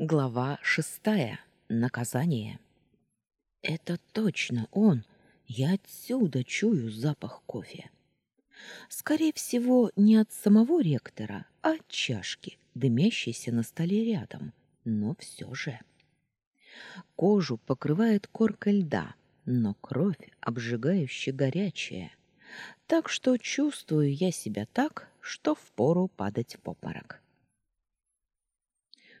Глава шестая. Наказание. Это точно он. Я отсюда чую запах кофе. Скорее всего, не от самого ректора, а от чашки, дымящейся на столе рядом, но все же. Кожу покрывает корка льда, но кровь обжигающе горячая. Так что чувствую я себя так, что впору падать в обморок.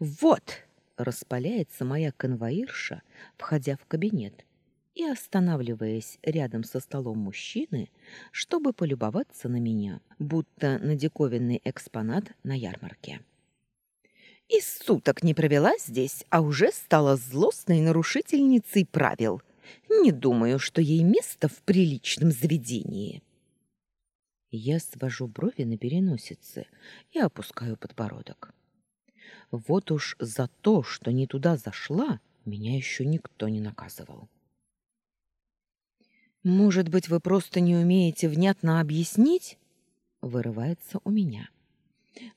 «Вот!» — распаляется моя конвоирша, входя в кабинет и останавливаясь рядом со столом мужчины, чтобы полюбоваться на меня, будто на диковинный экспонат на ярмарке. «И суток не провела здесь, а уже стала злостной нарушительницей правил. Не думаю, что ей место в приличном заведении». Я свожу брови на переносице и опускаю подбородок. Вот уж за то, что не туда зашла, меня еще никто не наказывал. Может быть, вы просто не умеете внятно объяснить? Вырывается у меня.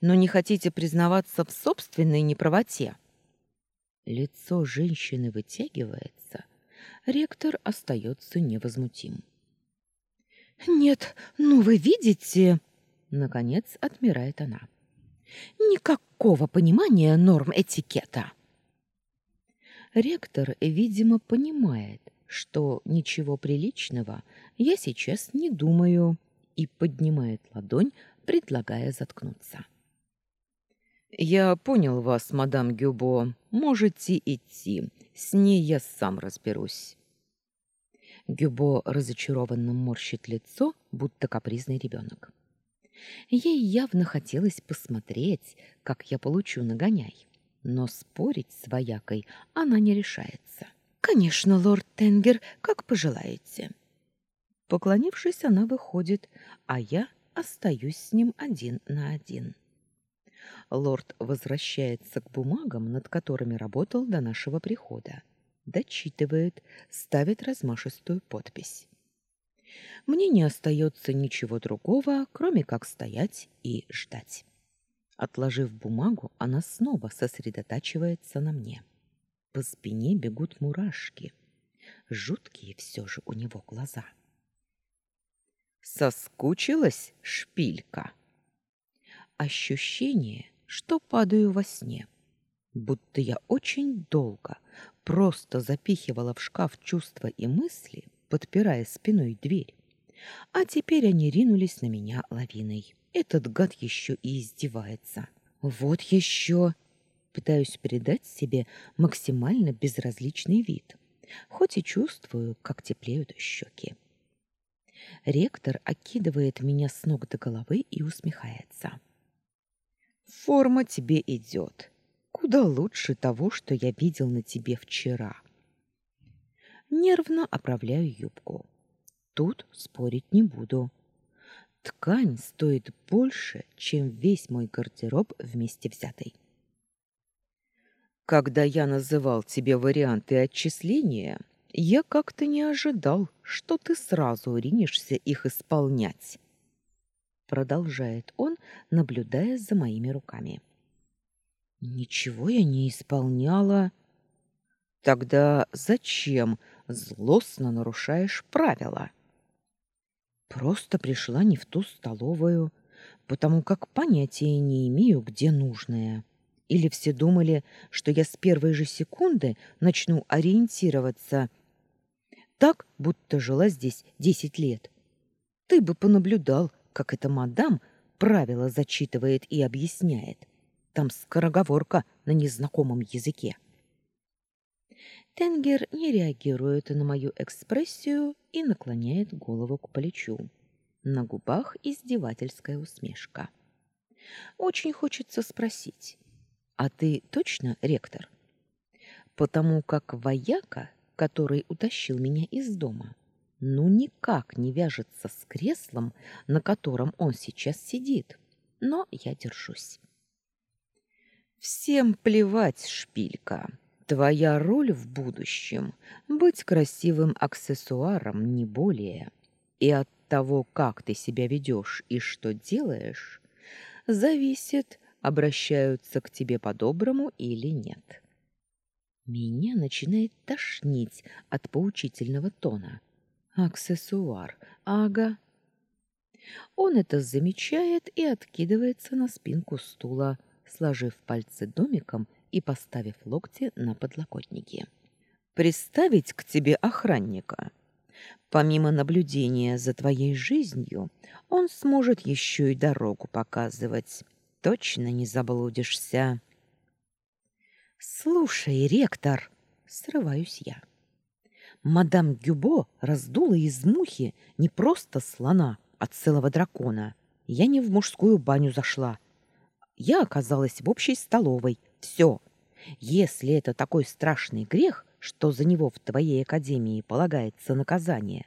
Но не хотите признаваться в собственной неправоте. Лицо женщины вытягивается, ректор остается невозмутим. Нет, ну вы видите, наконец отмирает она. Никакого понимания норм этикета. Ректор, видимо, понимает, что ничего приличного я сейчас не думаю, и поднимает ладонь, предлагая заткнуться. Я понял вас, мадам Гюбо. Можете идти. С ней я сам разберусь. Гюбо разочарованно морщит лицо, будто капризный ребенок. Ей явно хотелось посмотреть, как я получу нагоняй, но спорить с воякой она не решается. «Конечно, лорд Тенгер, как пожелаете». Поклонившись, она выходит, а я остаюсь с ним один на один. Лорд возвращается к бумагам, над которыми работал до нашего прихода. Дочитывает, ставит размашистую подпись. Мне не остается ничего другого, кроме как стоять и ждать. Отложив бумагу, она снова сосредотачивается на мне. По спине бегут мурашки. Жуткие все же у него глаза. Соскучилась шпилька. Ощущение, что падаю во сне, будто я очень долго просто запихивала в шкаф чувства и мысли, подпирая спиной дверь. А теперь они ринулись на меня лавиной. Этот гад еще и издевается. Вот еще. Пытаюсь придать себе максимально безразличный вид, хоть и чувствую, как теплеют щеки. Ректор окидывает меня с ног до головы и усмехается. «Форма тебе идет. Куда лучше того, что я видел на тебе вчера нервно оправляю юбку. Тут спорить не буду. Ткань стоит больше, чем весь мой гардероб вместе взятый. Когда я называл тебе варианты отчисления, я как-то не ожидал, что ты сразу ринешься их исполнять. Продолжает он, наблюдая за моими руками. Ничего я не исполняла. Тогда зачем злостно нарушаешь правила. Просто пришла не в ту столовую, потому как понятия не имею, где нужное. Или все думали, что я с первой же секунды начну ориентироваться так, будто жила здесь десять лет. Ты бы понаблюдал, как эта мадам правила зачитывает и объясняет. Там скороговорка на незнакомом языке. Тенгер не реагирует на мою экспрессию и наклоняет голову к плечу. На губах издевательская усмешка. Очень хочется спросить: "А ты точно ректор?" Потому как вояка, который утащил меня из дома, ну никак не вяжется с креслом, на котором он сейчас сидит. Но я держусь. Всем плевать, шпилька. Твоя роль в будущем — быть красивым аксессуаром, не более. И от того, как ты себя ведешь и что делаешь, зависит, обращаются к тебе по-доброму или нет. Меня начинает тошнить от поучительного тона. Аксессуар. Ага. Он это замечает и откидывается на спинку стула, сложив пальцы домиком и поставив локти на подлокотники. «Приставить к тебе охранника. Помимо наблюдения за твоей жизнью, он сможет еще и дорогу показывать. Точно не заблудишься». «Слушай, ректор!» — срываюсь я. Мадам Гюбо раздула из мухи не просто слона, а целого дракона. Я не в мужскую баню зашла. Я оказалась в общей столовой. Все. Если это такой страшный грех, что за него в твоей академии полагается наказание,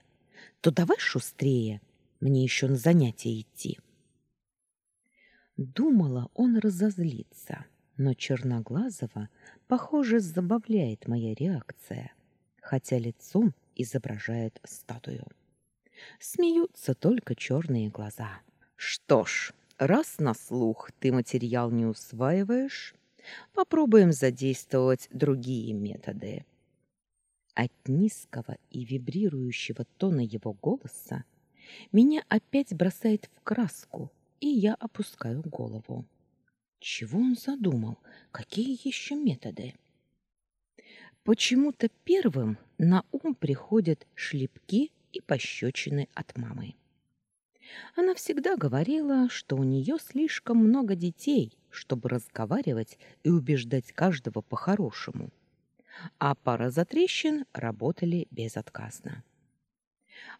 то давай шустрее. Мне еще на занятия идти. Думала, он разозлится, но Черноглазого, похоже, забавляет моя реакция, хотя лицом изображает статую. Смеются только черные глаза. Что ж, раз на слух ты материал не усваиваешь, попробуем задействовать другие методы. От низкого и вибрирующего тона его голоса меня опять бросает в краску, и я опускаю голову. Чего он задумал? Какие еще методы? Почему-то первым на ум приходят шлепки и пощечины от мамы. Она всегда говорила, что у нее слишком много детей, чтобы разговаривать и убеждать каждого по-хорошему. А пара затрещин работали безотказно.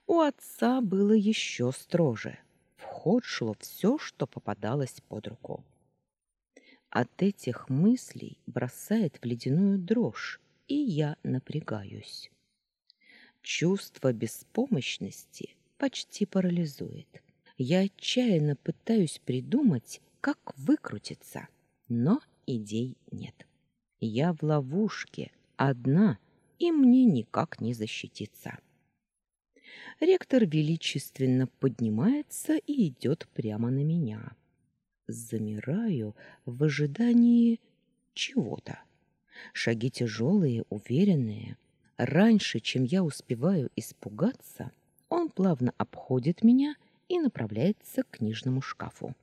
У отца было еще строже. В ход шло все, что попадалось под руку. От этих мыслей бросает в ледяную дрожь, и я напрягаюсь. Чувство беспомощности почти парализует. Я отчаянно пытаюсь придумать, как выкрутиться, но идей нет. Я в ловушке, одна, и мне никак не защититься. Ректор величественно поднимается и идет прямо на меня. Замираю в ожидании чего-то. Шаги тяжелые, уверенные. Раньше, чем я успеваю испугаться, он плавно обходит меня и направляется к книжному шкафу.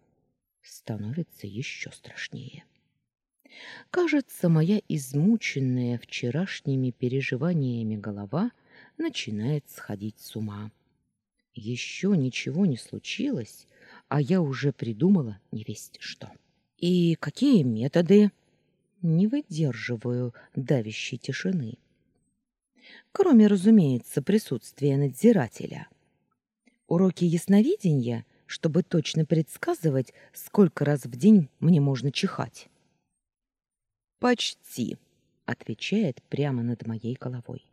Становится еще страшнее. Кажется, моя измученная вчерашними переживаниями голова начинает сходить с ума. Еще ничего не случилось, а я уже придумала невесть что. И какие методы? Не выдерживаю давящей тишины кроме, разумеется, присутствия надзирателя. Уроки ясновидения, чтобы точно предсказывать, сколько раз в день мне можно чихать. «Почти», — отвечает прямо над моей головой.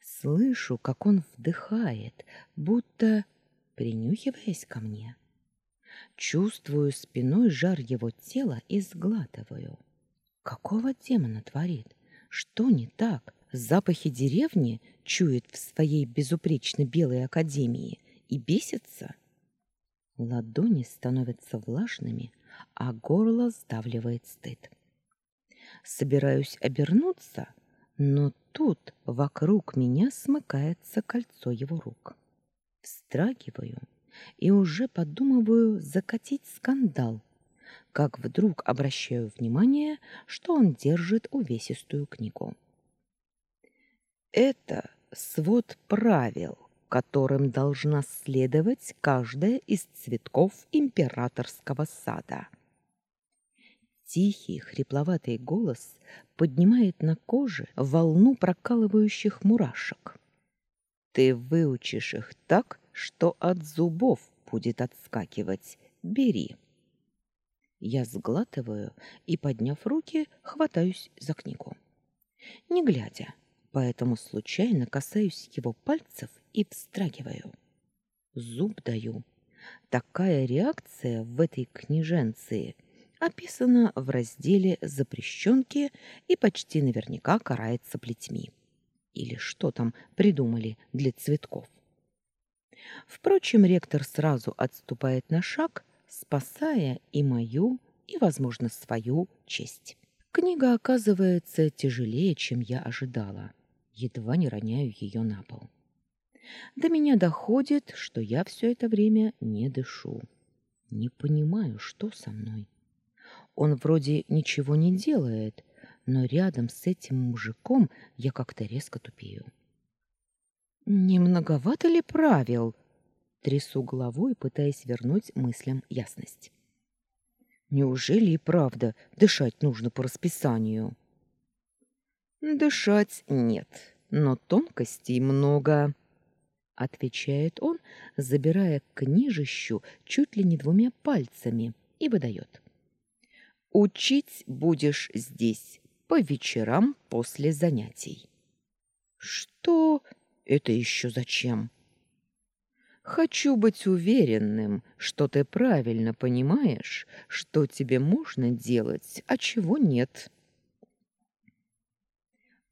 Слышу, как он вдыхает, будто принюхиваясь ко мне. Чувствую спиной жар его тела и сглатываю. Какого демона творит? Что не так? Запахи деревни чует в своей безупречно белой академии и бесится? Ладони становятся влажными, а горло сдавливает стыд. Собираюсь обернуться, но тут вокруг меня смыкается кольцо его рук. Встрагиваю и уже подумываю закатить скандал, как вдруг обращаю внимание, что он держит увесистую книгу. Это свод правил, которым должна следовать каждая из цветков императорского сада. Тихий, хрипловатый голос поднимает на коже волну прокалывающих мурашек. Ты выучишь их так, что от зубов будет отскакивать. Бери. Я сглатываю и, подняв руки, хватаюсь за книгу. Не глядя, поэтому случайно касаюсь его пальцев и встрагиваю. Зуб даю. Такая реакция в этой книженции описана в разделе «Запрещенки» и почти наверняка карается плетьми. Или что там придумали для цветков. Впрочем, ректор сразу отступает на шаг, спасая и мою, и, возможно, свою честь. Книга оказывается тяжелее, чем я ожидала. Едва не роняю ее на пол. До меня доходит, что я все это время не дышу. Не понимаю, что со мной. Он вроде ничего не делает, но рядом с этим мужиком я как-то резко тупею. Не многовато ли правил? Трясу головой, пытаясь вернуть мыслям ясность. Неужели и правда дышать нужно по расписанию? Дышать нет, но тонкостей много, отвечает он, забирая книжищу чуть ли не двумя пальцами и выдает. Учить будешь здесь по вечерам после занятий. Что это еще зачем? Хочу быть уверенным, что ты правильно понимаешь, что тебе можно делать, а чего нет.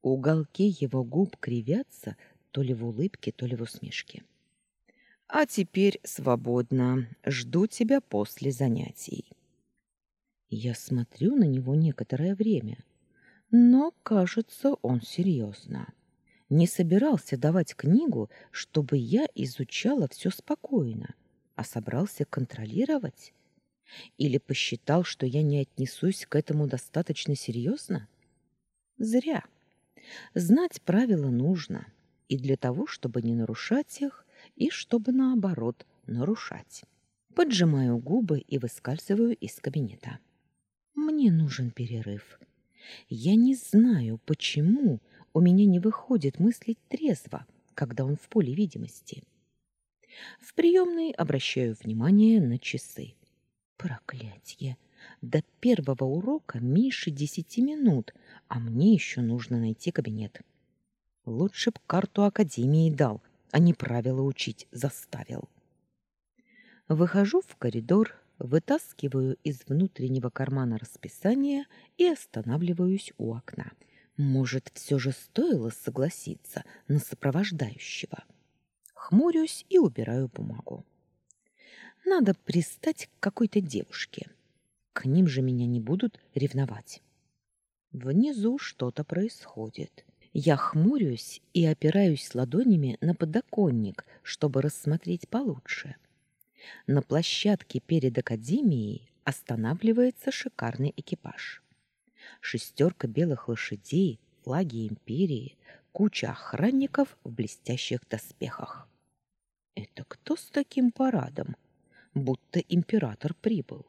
Уголки его губ кривятся то ли в улыбке, то ли в усмешке. А теперь свободно. Жду тебя после занятий. Я смотрю на него некоторое время, но, кажется, он серьезно не собирался давать книгу, чтобы я изучала все спокойно, а собрался контролировать? Или посчитал, что я не отнесусь к этому достаточно серьезно? Зря. Знать правила нужно, и для того, чтобы не нарушать их, и чтобы, наоборот, нарушать. Поджимаю губы и выскальзываю из кабинета. Мне нужен перерыв. Я не знаю, почему, у меня не выходит мыслить трезво, когда он в поле видимости. В приемной обращаю внимание на часы. Проклятье! До первого урока меньше десяти минут, а мне еще нужно найти кабинет. Лучше б карту академии дал, а не правила учить заставил. Выхожу в коридор, вытаскиваю из внутреннего кармана расписание и останавливаюсь у окна. Может, все же стоило согласиться на сопровождающего? Хмурюсь и убираю бумагу. Надо пристать к какой-то девушке. К ним же меня не будут ревновать. Внизу что-то происходит. Я хмурюсь и опираюсь ладонями на подоконник, чтобы рассмотреть получше. На площадке перед академией останавливается шикарный экипаж шестерка белых лошадей, флаги империи, куча охранников в блестящих доспехах. Это кто с таким парадом? Будто император прибыл.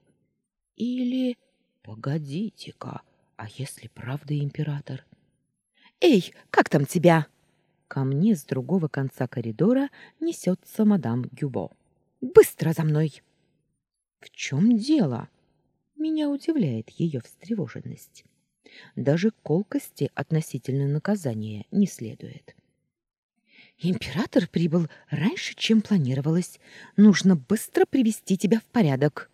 Или... Погодите-ка, а если правда император? «Эй, как там тебя?» Ко мне с другого конца коридора несется мадам Гюбо. «Быстро за мной!» «В чем дело?» Меня удивляет ее встревоженность. Даже колкости относительно наказания не следует. Император прибыл раньше, чем планировалось. Нужно быстро привести тебя в порядок.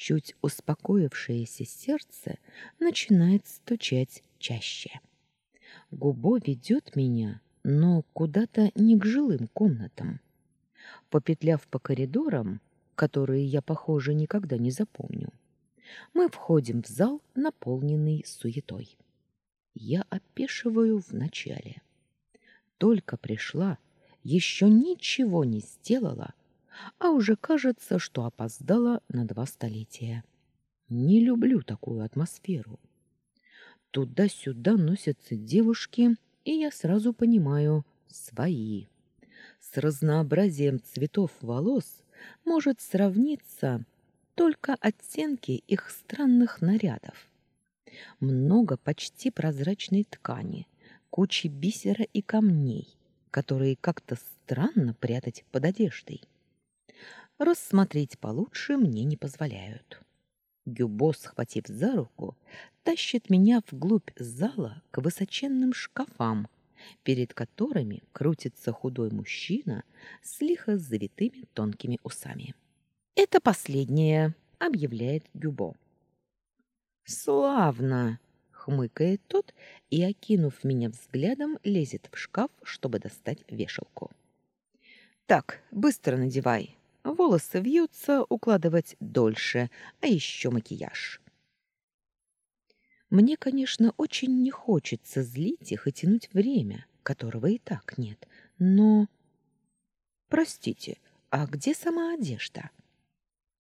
Чуть успокоившееся сердце начинает стучать чаще. Губо ведет меня, но куда-то не к жилым комнатам. Попетляв по коридорам, которые я, похоже, никогда не запомню, мы входим в зал, наполненный суетой. Я опешиваю вначале. Только пришла, еще ничего не сделала, а уже кажется, что опоздала на два столетия. Не люблю такую атмосферу. Туда-сюда носятся девушки, и я сразу понимаю — свои. С разнообразием цветов волос может сравниться только оттенки их странных нарядов. Много почти прозрачной ткани, кучи бисера и камней, которые как-то странно прятать под одеждой. Рассмотреть получше мне не позволяют. Гюбо, схватив за руку, тащит меня вглубь зала к высоченным шкафам, перед которыми крутится худой мужчина с лихо завитыми тонкими усами. Это последнее, объявляет Гюбо. Славно, хмыкает тот и, окинув меня взглядом, лезет в шкаф, чтобы достать вешалку. Так, быстро надевай. Волосы вьются, укладывать дольше, а еще макияж. Мне, конечно, очень не хочется злить их и тянуть время, которого и так нет, но... Простите, а где сама одежда?